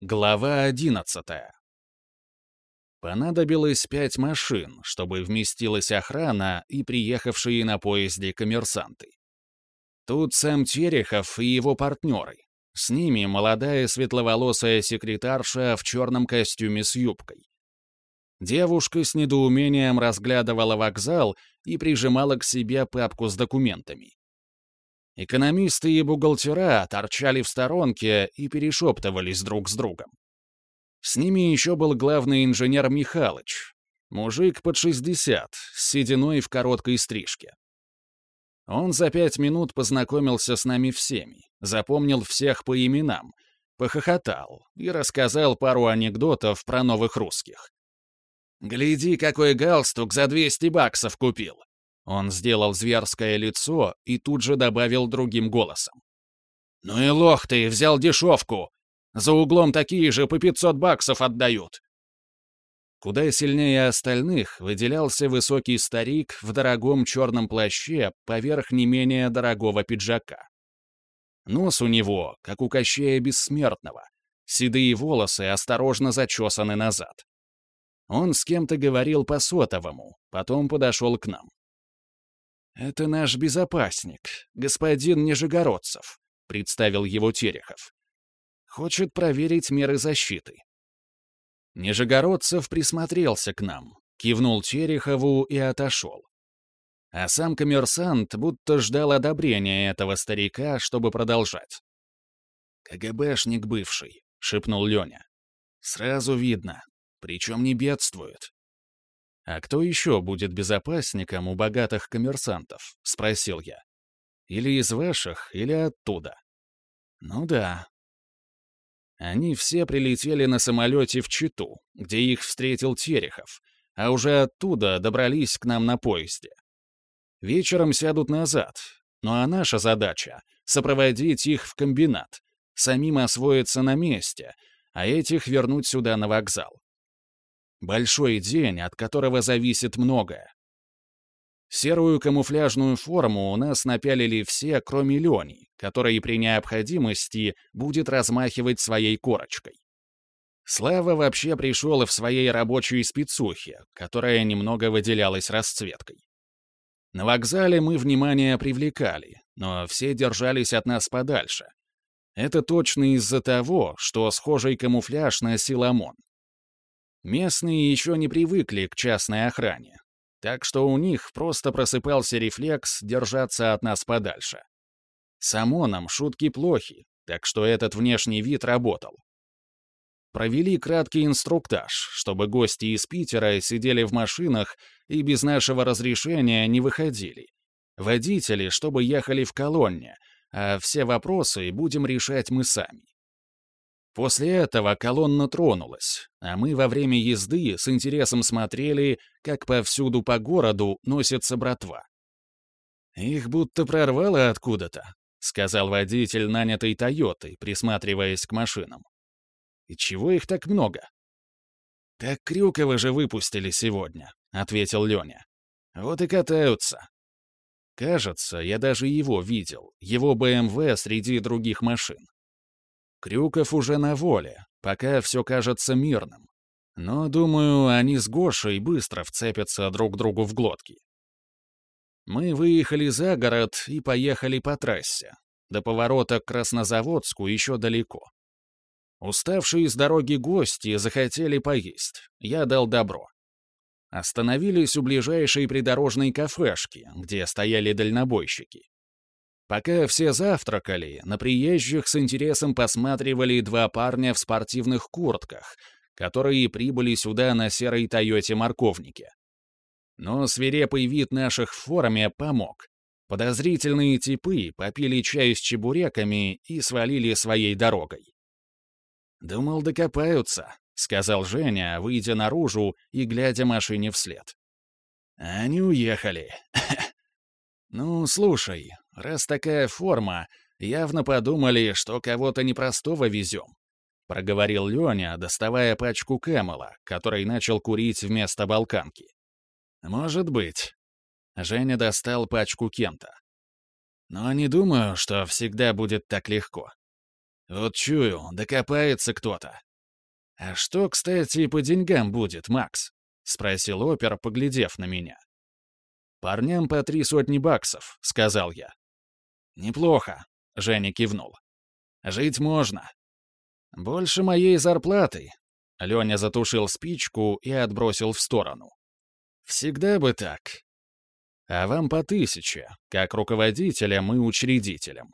Глава одиннадцатая. Понадобилось пять машин, чтобы вместилась охрана и приехавшие на поезде коммерсанты. Тут сам Терехов и его партнеры. С ними молодая светловолосая секретарша в черном костюме с юбкой. Девушка с недоумением разглядывала вокзал и прижимала к себе папку с документами. Экономисты и бухгалтера торчали в сторонке и перешептывались друг с другом. С ними еще был главный инженер Михалыч, мужик под 60, с сединой в короткой стрижке. Он за пять минут познакомился с нами всеми, запомнил всех по именам, похохотал и рассказал пару анекдотов про новых русских. «Гляди, какой галстук за 200 баксов купил! Он сделал зверское лицо и тут же добавил другим голосом. «Ну и лох ты, взял дешевку! За углом такие же по 500 баксов отдают!» Куда сильнее остальных выделялся высокий старик в дорогом черном плаще поверх не менее дорогого пиджака. Нос у него, как у Кощея Бессмертного, седые волосы осторожно зачесаны назад. Он с кем-то говорил по сотовому, потом подошел к нам. «Это наш безопасник, господин Нижегородцев», — представил его Терехов. «Хочет проверить меры защиты». Нижегородцев присмотрелся к нам, кивнул Терехову и отошел. А сам коммерсант будто ждал одобрения этого старика, чтобы продолжать. «КГБшник бывший», — шепнул Леня. «Сразу видно, причем не бедствует. «А кто еще будет безопасником у богатых коммерсантов?» — спросил я. «Или из ваших, или оттуда?» «Ну да». Они все прилетели на самолете в Читу, где их встретил Терехов, а уже оттуда добрались к нам на поезде. Вечером сядут назад, ну а наша задача — сопроводить их в комбинат, самим освоиться на месте, а этих вернуть сюда на вокзал. Большой день, от которого зависит многое. Серую камуфляжную форму у нас напялили все, кроме Лени, который при необходимости будет размахивать своей корочкой. Слава вообще пришел в своей рабочей спецухе, которая немного выделялась расцветкой. На вокзале мы внимание привлекали, но все держались от нас подальше. Это точно из-за того, что схожий камуфляж носил ОМОН. Местные еще не привыкли к частной охране, так что у них просто просыпался рефлекс держаться от нас подальше. С ОМОНом шутки плохи, так что этот внешний вид работал. Провели краткий инструктаж, чтобы гости из Питера сидели в машинах и без нашего разрешения не выходили. Водители, чтобы ехали в колонне, а все вопросы будем решать мы сами. После этого колонна тронулась, а мы во время езды с интересом смотрели, как повсюду по городу носится братва. «Их будто прорвало откуда-то», — сказал водитель нанятой «Тойоты», присматриваясь к машинам. «И чего их так много?» «Так Крюкова же выпустили сегодня», — ответил Леня. «Вот и катаются». Кажется, я даже его видел, его БМВ среди других машин. Крюков уже на воле, пока все кажется мирным. Но, думаю, они с Гошей быстро вцепятся друг другу в глотки. Мы выехали за город и поехали по трассе. До поворота к Краснозаводску еще далеко. Уставшие с дороги гости захотели поесть. Я дал добро. Остановились у ближайшей придорожной кафешки, где стояли дальнобойщики. Пока все завтракали, на приезжих с интересом посматривали два парня в спортивных куртках, которые прибыли сюда на серой «Тойоте-морковнике». Но свирепый вид наших в форме помог. Подозрительные типы попили чай с чебуреками и свалили своей дорогой. «Думал, докопаются», — сказал Женя, выйдя наружу и глядя машине вслед. «Они уехали. «Ну, слушай, раз такая форма, явно подумали, что кого-то непростого везем», — проговорил Леня, доставая пачку Кэмела, который начал курить вместо балканки. «Может быть». Женя достал пачку Кента. «Но не думаю, что всегда будет так легко. Вот чую, докопается кто-то. «А что, кстати, по деньгам будет, Макс?» — спросил опер, поглядев на меня. «Парням по три сотни баксов», — сказал я. «Неплохо», — Женя кивнул. «Жить можно». «Больше моей зарплаты». Леня затушил спичку и отбросил в сторону. «Всегда бы так. А вам по тысяче, как руководителям и учредителям».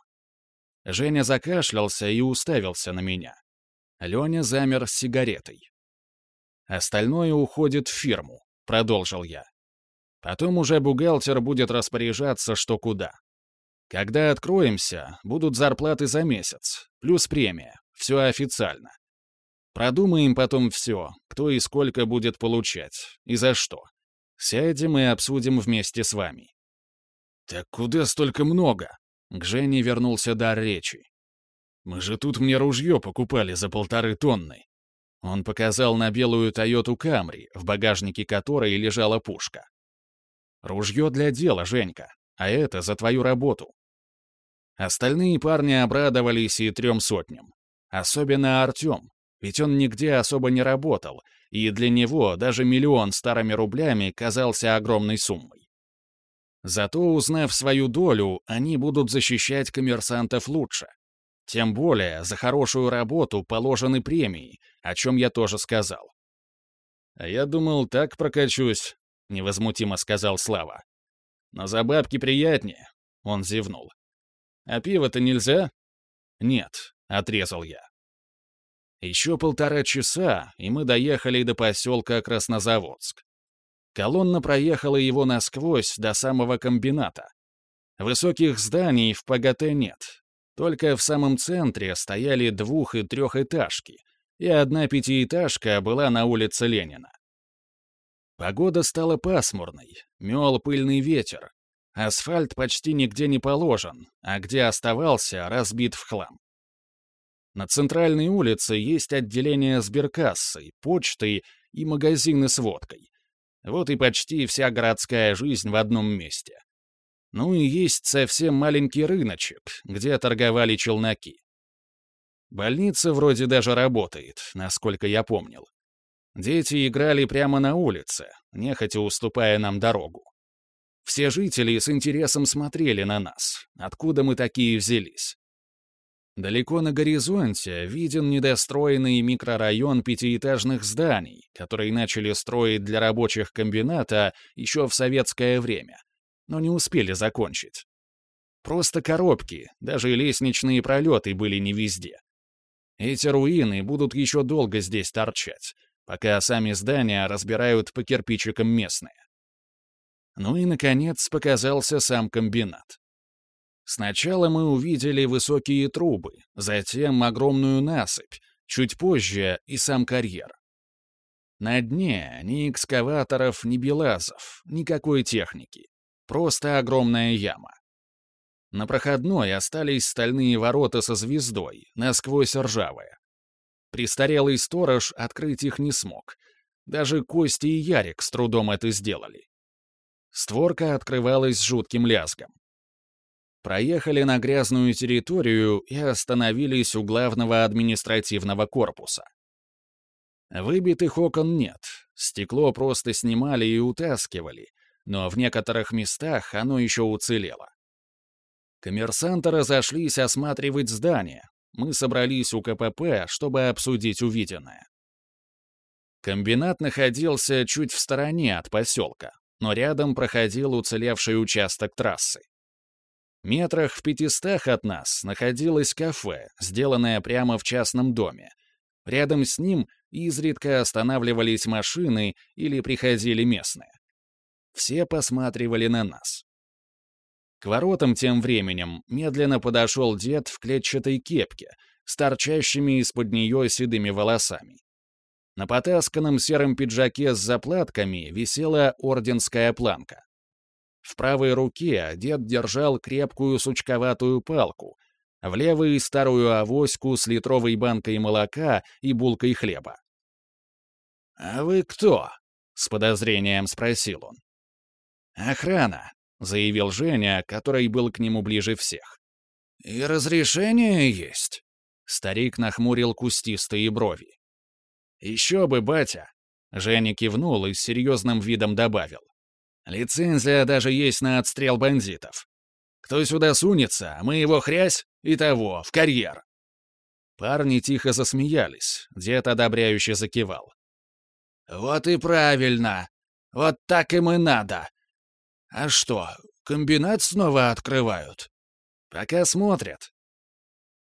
Женя закашлялся и уставился на меня. Леня замер с сигаретой. «Остальное уходит в фирму», — продолжил я. «Потом уже бухгалтер будет распоряжаться, что куда. Когда откроемся, будут зарплаты за месяц, плюс премия, все официально. Продумаем потом все, кто и сколько будет получать, и за что. Сядем и обсудим вместе с вами». «Так куда столько много?» К Жене вернулся дар речи. Мы же тут мне ружье покупали за полторы тонны. Он показал на белую Тойоту Камри, в багажнике которой лежала пушка. Ружье для дела, Женька, а это за твою работу. Остальные парни обрадовались и трем сотням. Особенно Артем, ведь он нигде особо не работал, и для него даже миллион старыми рублями казался огромной суммой. Зато, узнав свою долю, они будут защищать коммерсантов лучше. Тем более, за хорошую работу положены премии, о чем я тоже сказал. «А я думал, так прокачусь», — невозмутимо сказал Слава. «Но за бабки приятнее», — он зевнул. «А пиво-то нельзя?» «Нет», — отрезал я. Еще полтора часа, и мы доехали до поселка Краснозаводск. Колонна проехала его насквозь до самого комбината. Высоких зданий в ПГТ нет, только в самом центре стояли двух- и трехэтажки, и одна пятиэтажка была на улице Ленина. Погода стала пасмурной, мел пыльный ветер. Асфальт почти нигде не положен, а где оставался, разбит в хлам. На центральной улице есть отделение сберкассой, почтой и магазины с водкой. Вот и почти вся городская жизнь в одном месте. Ну и есть совсем маленький рыночек, где торговали челноки. Больница вроде даже работает, насколько я помнил. Дети играли прямо на улице, нехотя уступая нам дорогу. Все жители с интересом смотрели на нас, откуда мы такие взялись. Далеко на горизонте виден недостроенный микрорайон пятиэтажных зданий, которые начали строить для рабочих комбината еще в советское время но не успели закончить. Просто коробки, даже лестничные пролеты были не везде. Эти руины будут еще долго здесь торчать, пока сами здания разбирают по кирпичикам местные. Ну и, наконец, показался сам комбинат. Сначала мы увидели высокие трубы, затем огромную насыпь, чуть позже и сам карьер. На дне ни экскаваторов, ни белазов, никакой техники. Просто огромная яма. На проходной остались стальные ворота со звездой, насквозь ржавые. Престарелый сторож открыть их не смог. Даже Кости и Ярик с трудом это сделали. Створка открывалась жутким лязгом. Проехали на грязную территорию и остановились у главного административного корпуса. Выбитых окон нет, стекло просто снимали и утаскивали, но в некоторых местах оно еще уцелело. Коммерсанты разошлись осматривать здание. Мы собрались у КПП, чтобы обсудить увиденное. Комбинат находился чуть в стороне от поселка, но рядом проходил уцелевший участок трассы. Метрах в пятистах от нас находилось кафе, сделанное прямо в частном доме. Рядом с ним изредка останавливались машины или приходили местные. Все посматривали на нас. К воротам тем временем медленно подошел дед в клетчатой кепке с торчащими из-под нее седыми волосами. На потасканном сером пиджаке с заплатками висела орденская планка. В правой руке дед держал крепкую сучковатую палку, в левой — старую авоську с литровой банкой молока и булкой хлеба. «А вы кто?» — с подозрением спросил он. «Охрана», — заявил Женя, который был к нему ближе всех. «И разрешение есть?» Старик нахмурил кустистые брови. «Еще бы, батя!» Женя кивнул и с серьезным видом добавил. «Лицензия даже есть на отстрел бандитов. Кто сюда сунется, мы его хрясь и того, в карьер». Парни тихо засмеялись, дед одобряюще закивал. «Вот и правильно. Вот так им и надо. А что, комбинат снова открывают?» «Пока смотрят».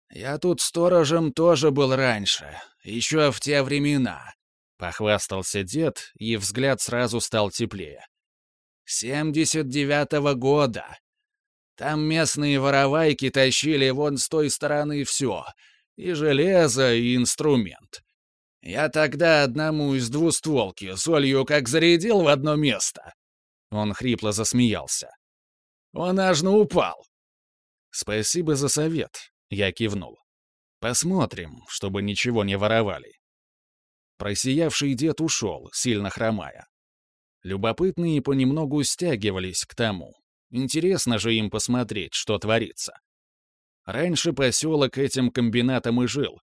«Я тут сторожем тоже был раньше, еще в те времена», — похвастался дед, и взгляд сразу стал теплее. «Семьдесят девятого года. Там местные воровайки тащили вон с той стороны все, и железо, и инструмент. Я тогда одному из двустволки солью как зарядил в одно место. Он хрипло засмеялся. Он аж упал. Спасибо за совет, я кивнул. Посмотрим, чтобы ничего не воровали. Просиявший дед ушел, сильно хромая. Любопытные понемногу стягивались к тому. Интересно же им посмотреть, что творится. Раньше поселок этим комбинатом и жил,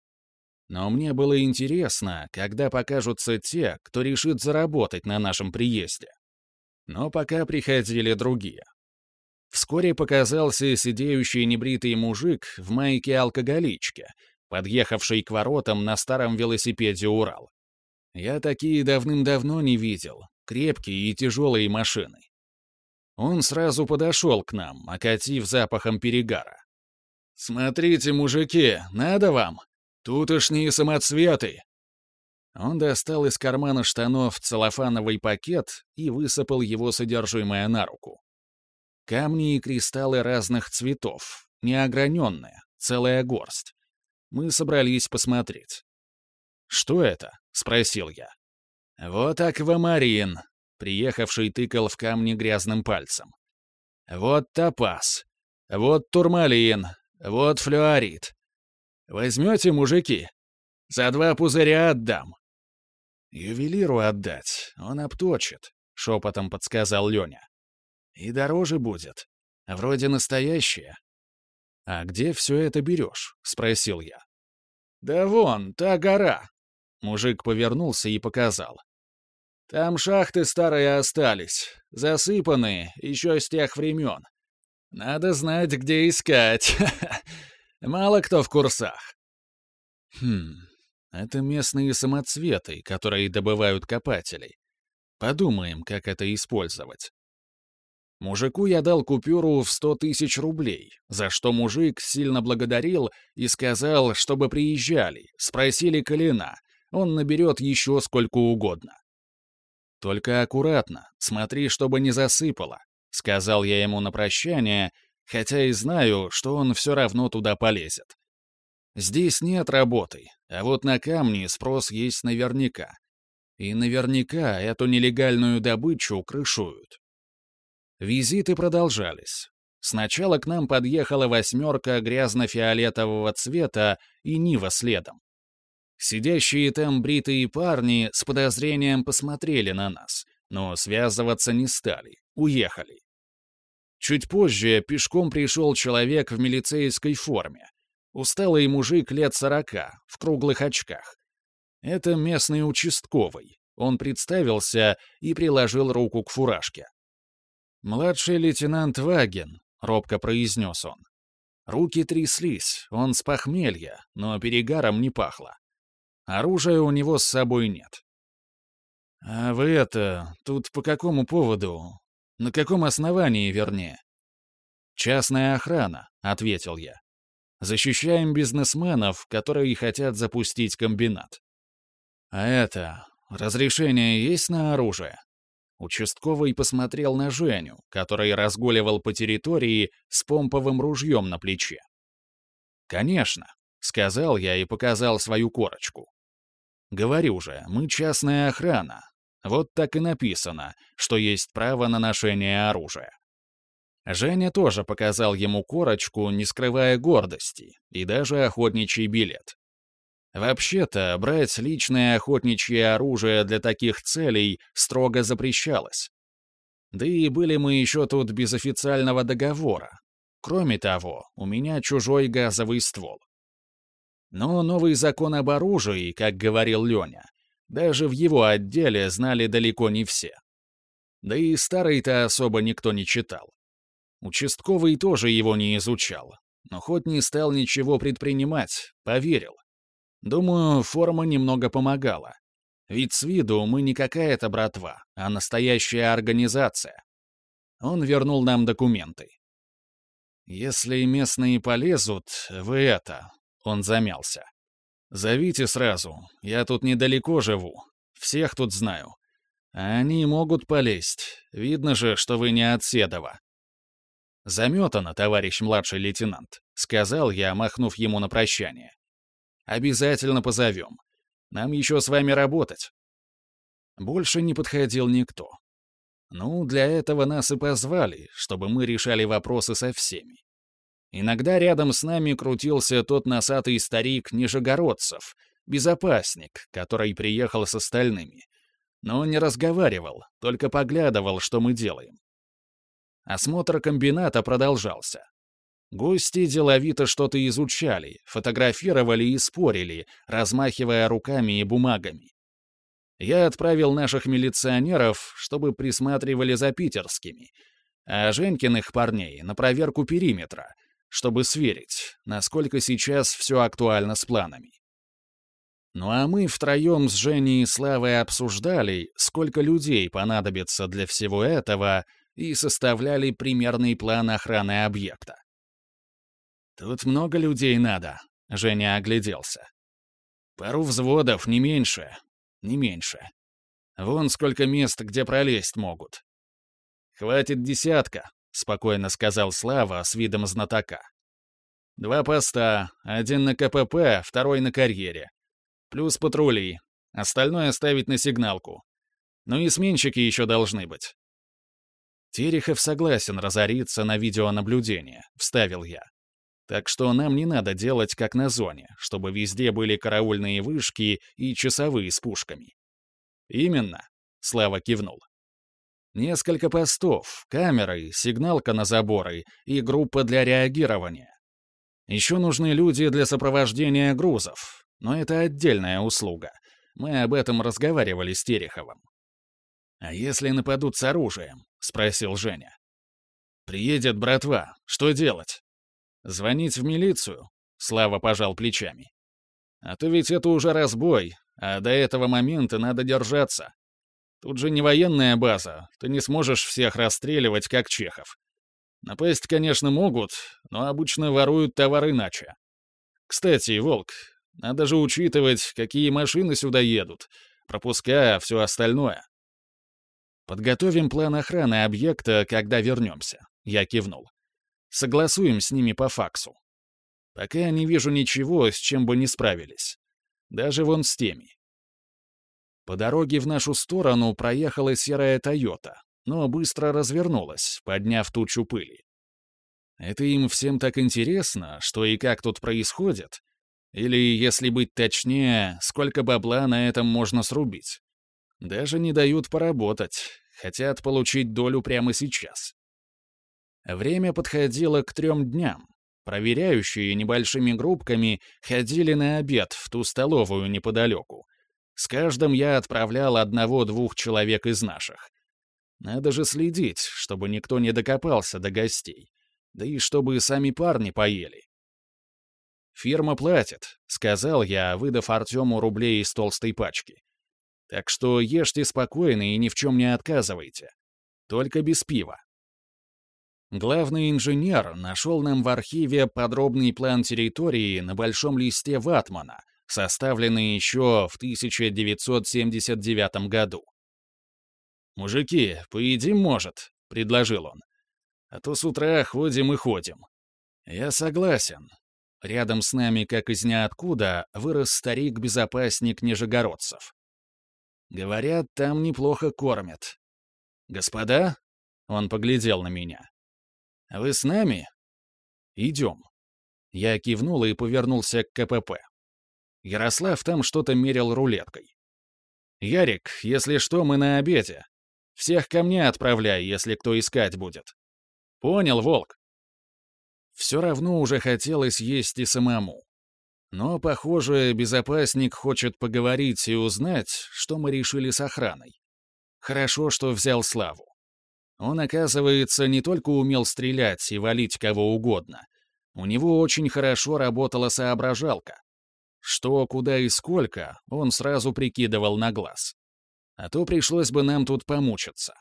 но мне было интересно, когда покажутся те, кто решит заработать на нашем приезде. Но пока приходили другие. Вскоре показался сидеющий небритый мужик в майке-алкоголичке, подъехавший к воротам на старом велосипеде «Урал». Я такие давным-давно не видел, крепкие и тяжелые машины. Он сразу подошел к нам, окатив запахом перегара. «Смотрите, мужики, надо вам!» Тутошние самоцветы!» Он достал из кармана штанов целлофановый пакет и высыпал его содержимое на руку. Камни и кристаллы разных цветов, неограненные, целая горсть. Мы собрались посмотреть. «Что это?» — спросил я. «Вот аквамарин», — приехавший тыкал в камни грязным пальцем. «Вот топаз. Вот турмалин. Вот флюорит. Возьмете, мужики? За два пузыря отдам». «Ювелиру отдать, он обточит», — шепотом подсказал Леня. «И дороже будет. Вроде настоящее». «А где все это берешь?» — спросил я. «Да вон, та гора». Мужик повернулся и показал. «Там шахты старые остались, засыпанные, еще с тех времен. Надо знать, где искать. Мало кто в курсах. Хм, это местные самоцветы, которые добывают копатели. Подумаем, как это использовать. Мужику я дал купюру в сто тысяч рублей, за что мужик сильно благодарил и сказал, чтобы приезжали, спросили Калина, он наберет еще сколько угодно. «Только аккуратно, смотри, чтобы не засыпало», — сказал я ему на прощание хотя и знаю, что он все равно туда полезет. Здесь нет работы, а вот на камни спрос есть наверняка. И наверняка эту нелегальную добычу крышуют. Визиты продолжались. Сначала к нам подъехала восьмерка грязно-фиолетового цвета и Нива следом. Сидящие там бритые парни с подозрением посмотрели на нас, но связываться не стали, уехали. Чуть позже пешком пришел человек в милицейской форме. Усталый мужик лет сорока, в круглых очках. Это местный участковый. Он представился и приложил руку к фуражке. «Младший лейтенант Ваген», — робко произнес он. Руки тряслись, он с похмелья, но перегаром не пахло. Оружия у него с собой нет. «А вы это, тут по какому поводу? На каком основании, вернее? Частная охрана, ответил я. Защищаем бизнесменов, которые хотят запустить комбинат. А это, разрешение есть на оружие? Участковый посмотрел на Женю, который разгуливал по территории с помповым ружьем на плече. «Конечно», — сказал я и показал свою корочку. «Говорю же, мы частная охрана, вот так и написано, что есть право на ношение оружия. Женя тоже показал ему корочку, не скрывая гордости, и даже охотничий билет. Вообще-то, брать личное охотничье оружие для таких целей строго запрещалось. Да и были мы еще тут без официального договора. Кроме того, у меня чужой газовый ствол. Но новый закон об оружии, как говорил Леня, Даже в его отделе знали далеко не все. Да и старый-то особо никто не читал. Участковый тоже его не изучал, но хоть не стал ничего предпринимать, поверил. Думаю, форма немного помогала. Ведь с виду мы не какая-то братва, а настоящая организация. Он вернул нам документы. «Если местные полезут, вы это...» Он замялся. «Зовите сразу. Я тут недалеко живу. Всех тут знаю. А они могут полезть. Видно же, что вы не от Седова». «Заметано, товарищ младший лейтенант», — сказал я, махнув ему на прощание. «Обязательно позовем. Нам еще с вами работать». Больше не подходил никто. Ну, для этого нас и позвали, чтобы мы решали вопросы со всеми. Иногда рядом с нами крутился тот носатый старик Нижегородцев, безопасник, который приехал с остальными. Но он не разговаривал, только поглядывал, что мы делаем. Осмотр комбината продолжался. Гости деловито что-то изучали, фотографировали и спорили, размахивая руками и бумагами. Я отправил наших милиционеров, чтобы присматривали за питерскими, а Женькиных парней на проверку периметра, чтобы сверить, насколько сейчас все актуально с планами. Ну а мы втроем с Женей и Славой обсуждали, сколько людей понадобится для всего этого, и составляли примерный план охраны объекта. «Тут много людей надо», — Женя огляделся. «Пару взводов, не меньше, не меньше. Вон сколько мест, где пролезть могут. Хватит десятка, спокойно сказал Слава с видом знатока. Два поста, один на КПП, второй на карьере. Плюс патрули. Остальное ставить на сигналку. Ну и сменщики еще должны быть. Терехов согласен разориться на видеонаблюдение, вставил я. Так что нам не надо делать как на зоне, чтобы везде были караульные вышки и часовые с пушками. Именно, Слава кивнул. Несколько постов, камеры, сигналка на заборы и группа для реагирования. Еще нужны люди для сопровождения грузов, но это отдельная услуга. Мы об этом разговаривали с Тереховым. «А если нападут с оружием?» — спросил Женя. «Приедет братва. Что делать?» Звонить в милицию? Слава пожал плечами. А то ведь это уже разбой, а до этого момента надо держаться. Тут же не военная база, ты не сможешь всех расстреливать, как Чехов. Напасть, конечно, могут, но обычно воруют товар иначе. Кстати, Волк, надо же учитывать, какие машины сюда едут, пропуска, все остальное. Подготовим план охраны объекта, когда вернемся. Я кивнул. Согласуем с ними по факсу. Пока я не вижу ничего, с чем бы не справились. Даже вон с теми. По дороге в нашу сторону проехала серая «Тойота», но быстро развернулась, подняв тучу пыли. Это им всем так интересно, что и как тут происходит? Или, если быть точнее, сколько бабла на этом можно срубить? Даже не дают поработать, хотят получить долю прямо сейчас. Время подходило к трем дням. Проверяющие небольшими группками ходили на обед в ту столовую неподалеку. С каждым я отправлял одного-двух человек из наших. Надо же следить, чтобы никто не докопался до гостей. Да и чтобы сами парни поели. «Фирма платит», — сказал я, выдав Артему рублей из толстой пачки. «Так что ешьте спокойно и ни в чем не отказывайте. Только без пива». Главный инженер нашел нам в архиве подробный план территории на большом листе ватмана, составленный еще в 1979 году. «Мужики, поедим, может?» — предложил он. «А то с утра ходим и ходим». «Я согласен». Рядом с нами, как из ниоткуда, вырос старик-безопасник Нижегородцев. Говорят, там неплохо кормят. «Господа?» — он поглядел на меня. Вы с нами? Идем. Я кивнул и повернулся к КПП. Ярослав там что-то мерил рулеткой. «Ярик, если что, мы на обеде. Всех ко мне отправляй, если кто искать будет». «Понял, Волк». Все равно уже хотелось есть и самому. Но, похоже, безопасник хочет поговорить и узнать, что мы решили с охраной. Хорошо, что взял Славу. Он, оказывается, не только умел стрелять и валить кого угодно. У него очень хорошо работала соображалка. Что, куда и сколько, он сразу прикидывал на глаз. А то пришлось бы нам тут помучиться.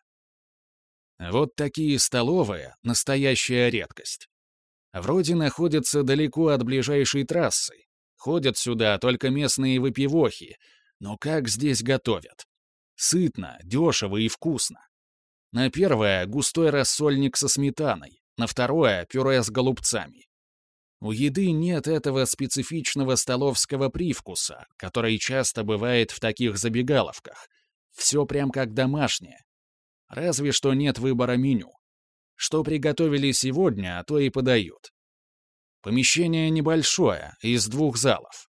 Вот такие столовые — настоящая редкость. Вроде находятся далеко от ближайшей трассы. Ходят сюда только местные выпивохи. Но как здесь готовят? Сытно, дешево и вкусно. На первое — густой рассольник со сметаной, на второе — пюре с голубцами. У еды нет этого специфичного столовского привкуса, который часто бывает в таких забегаловках. Все прям как домашнее. Разве что нет выбора меню. Что приготовили сегодня, то и подают. Помещение небольшое, из двух залов.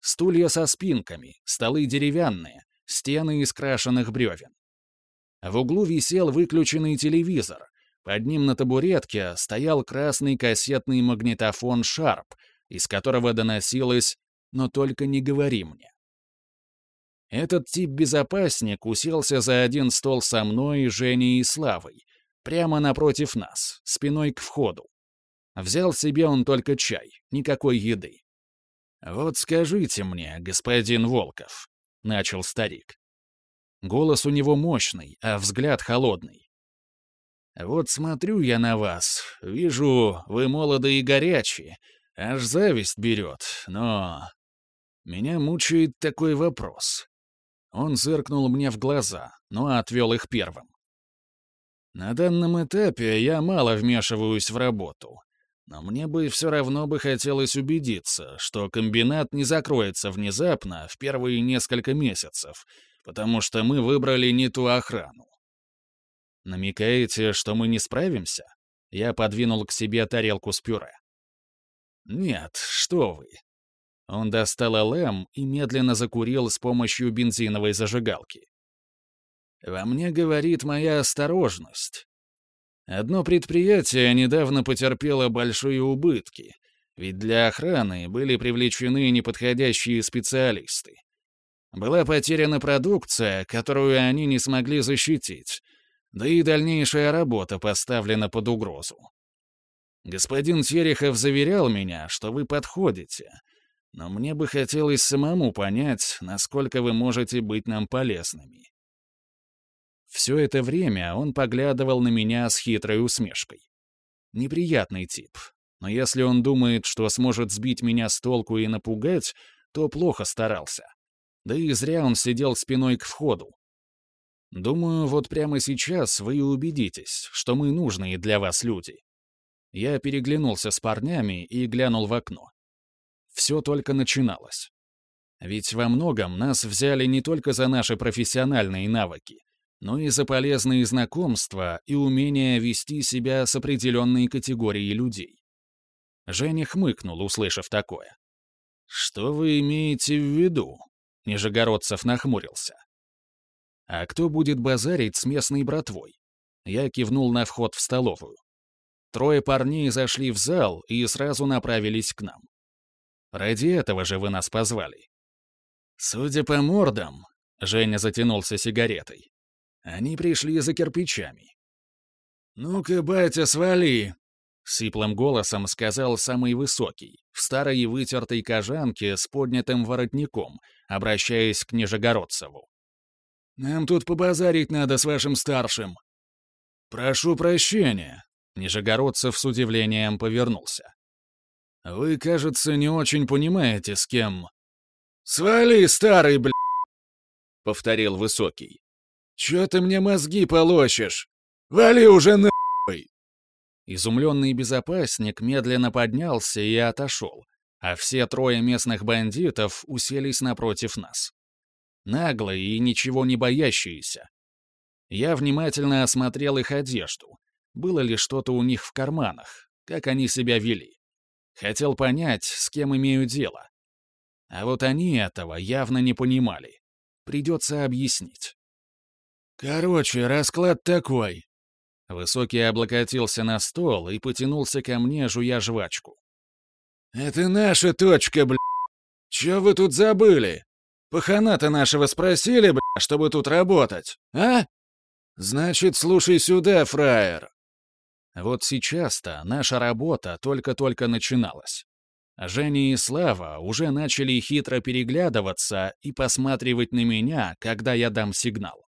Стулья со спинками, столы деревянные, стены из крашеных бревен. В углу висел выключенный телевизор. Под ним на табуретке стоял красный кассетный магнитофон «Шарп», из которого доносилось «Но только не говори мне». Этот тип-безопасник уселся за один стол со мной, Женей и Славой, прямо напротив нас, спиной к входу. Взял себе он только чай, никакой еды. «Вот скажите мне, господин Волков», — начал старик. Голос у него мощный, а взгляд холодный. «Вот смотрю я на вас, вижу, вы молоды и горячие, аж зависть берет, но...» Меня мучает такой вопрос. Он зыркнул мне в глаза, но отвел их первым. На данном этапе я мало вмешиваюсь в работу. Но мне бы все равно бы хотелось убедиться, что комбинат не закроется внезапно в первые несколько месяцев, потому что мы выбрали не ту охрану. Намекаете, что мы не справимся? Я подвинул к себе тарелку с пюре. Нет, что вы. Он достал ЛМ и медленно закурил с помощью бензиновой зажигалки. Во мне говорит моя осторожность. Одно предприятие недавно потерпело большие убытки, ведь для охраны были привлечены неподходящие специалисты. Была потеряна продукция, которую они не смогли защитить, да и дальнейшая работа поставлена под угрозу. Господин Терехов заверял меня, что вы подходите, но мне бы хотелось самому понять, насколько вы можете быть нам полезными. Все это время он поглядывал на меня с хитрой усмешкой. Неприятный тип. Но если он думает, что сможет сбить меня с толку и напугать, то плохо старался. Да и зря он сидел спиной к входу. Думаю, вот прямо сейчас вы и убедитесь, что мы нужные для вас люди. Я переглянулся с парнями и глянул в окно. Все только начиналось. Ведь во многом нас взяли не только за наши профессиональные навыки, но и за полезные знакомства и умение вести себя с определенной категорией людей. Женя хмыкнул, услышав такое. «Что вы имеете в виду?» Нижегородцев нахмурился. «А кто будет базарить с местной братвой?» Я кивнул на вход в столовую. Трое парней зашли в зал и сразу направились к нам. Ради этого же вы нас позвали. Судя по мордам, Женя затянулся сигаретой. Они пришли за кирпичами. «Ну-ка, батя, свали!» — сиплым голосом сказал самый высокий, в старой вытертой кожанке с поднятым воротником, обращаясь к Нижегородцеву. «Нам тут побазарить надо с вашим старшим». «Прошу прощения», — Нижегородцев с удивлением повернулся. «Вы, кажется, не очень понимаете, с кем...» «Свали, старый, бля!» — повторил Высокий. Чё ты мне мозги полощешь? Вали уже нахуй!» Изумленный безопасник медленно поднялся и отошел, а все трое местных бандитов уселись напротив нас. Наглые и ничего не боящиеся. Я внимательно осмотрел их одежду. Было ли что-то у них в карманах? Как они себя вели? Хотел понять, с кем имею дело. А вот они этого явно не понимали. Придется объяснить. «Короче, расклад такой». Высокий облокотился на стол и потянулся ко мне, жуя жвачку. «Это наша точка, бля. Чё вы тут забыли? Пахана-то нашего спросили, бля, чтобы тут работать, а? Значит, слушай сюда, фраер. Вот сейчас-то наша работа только-только начиналась. Женя и Слава уже начали хитро переглядываться и посматривать на меня, когда я дам сигнал.